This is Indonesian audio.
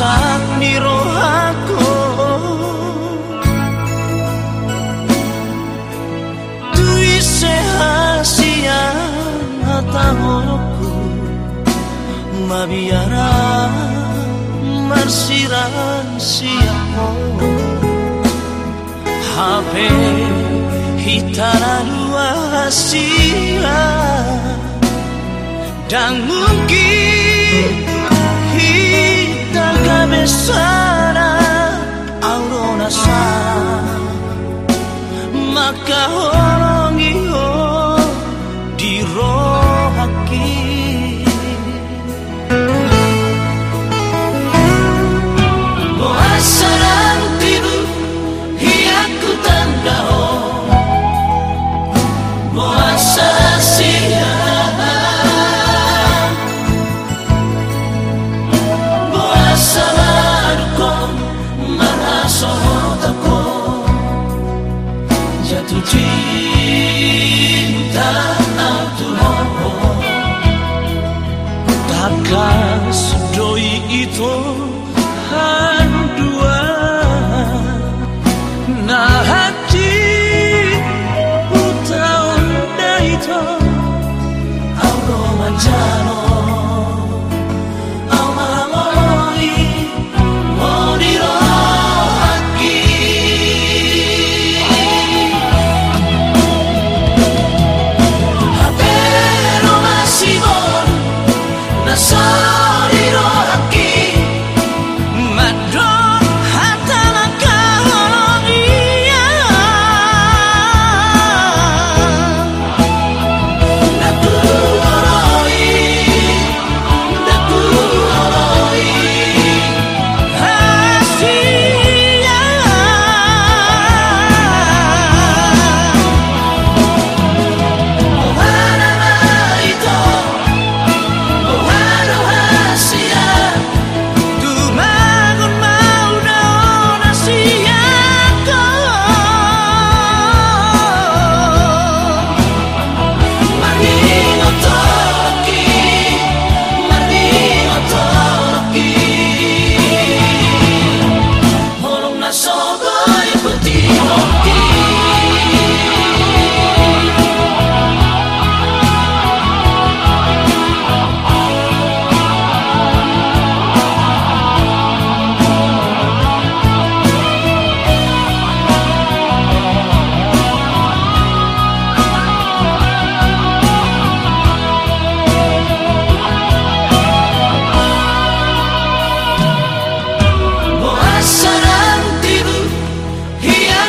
masak niro aku. Dui sehasia hatahoku Mabiara marsiran siapa HP hitara dua hasia Dan mungkin me sana aurora sana macaón Joy i to high.